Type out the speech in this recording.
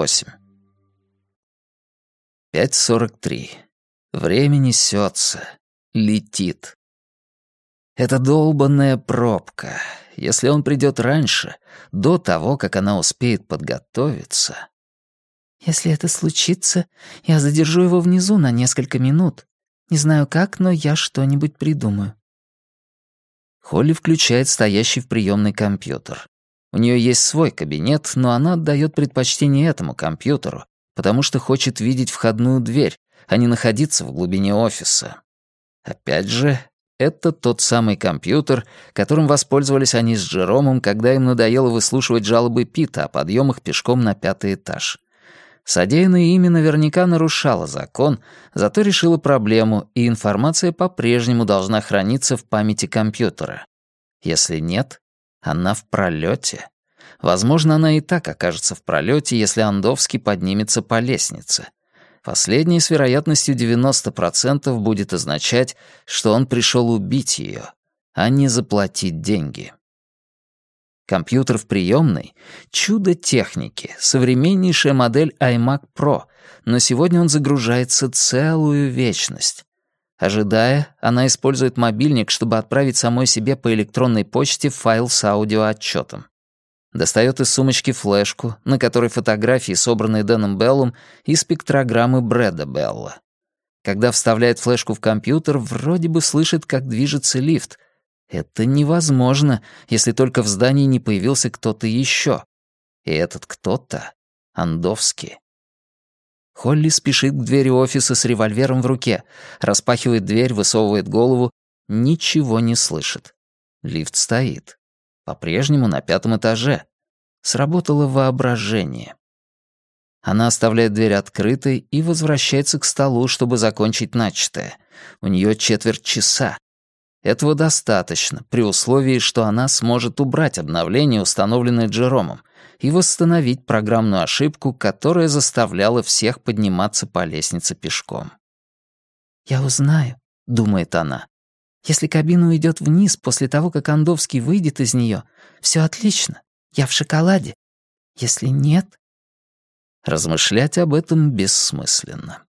8. 5.43. Время несется, летит. Это долбанная пробка. Если он придет раньше, до того, как она успеет подготовиться... Если это случится, я задержу его внизу на несколько минут. Не знаю как, но я что-нибудь придумаю. Холли включает стоящий в приемной компьютер. У нее есть свой кабинет, но она отдает предпочтение этому компьютеру, потому что хочет видеть входную дверь, а не находиться в глубине офиса. Опять же, это тот самый компьютер, которым воспользовались они с Джеромом, когда им надоело выслушивать жалобы Пита о подъемах пешком на пятый этаж. Содеянное ими наверняка нарушало закон, зато решило проблему, и информация по-прежнему должна храниться в памяти компьютера. Если нет, она в пролете. Возможно, она и так окажется в пролете, если Андовский поднимется по лестнице. Последнее с вероятностью 90% будет означать, что он пришел убить ее, а не заплатить деньги. Компьютер в приемной — чудо техники, современнейшая модель iMac Pro, но сегодня он загружается целую вечность. Ожидая, она использует мобильник, чтобы отправить самой себе по электронной почте файл с аудиоотчетом. Достает из сумочки флешку, на которой фотографии, собранные Дэном Беллом, и спектрограммы Брэда Белла. Когда вставляет флешку в компьютер, вроде бы слышит, как движется лифт. Это невозможно, если только в здании не появился кто-то еще. И этот кто-то — Андовский. Холли спешит к двери офиса с револьвером в руке, распахивает дверь, высовывает голову, ничего не слышит. Лифт стоит. По-прежнему на пятом этаже. Сработало воображение. Она оставляет дверь открытой и возвращается к столу, чтобы закончить начатое. У нее четверть часа. Этого достаточно, при условии, что она сможет убрать обновление, установленное Джеромом, и восстановить программную ошибку, которая заставляла всех подниматься по лестнице пешком. «Я узнаю», — думает она. «Если кабина уйдет вниз после того, как Андовский выйдет из нее, все отлично, я в шоколаде. Если нет...» Размышлять об этом бессмысленно.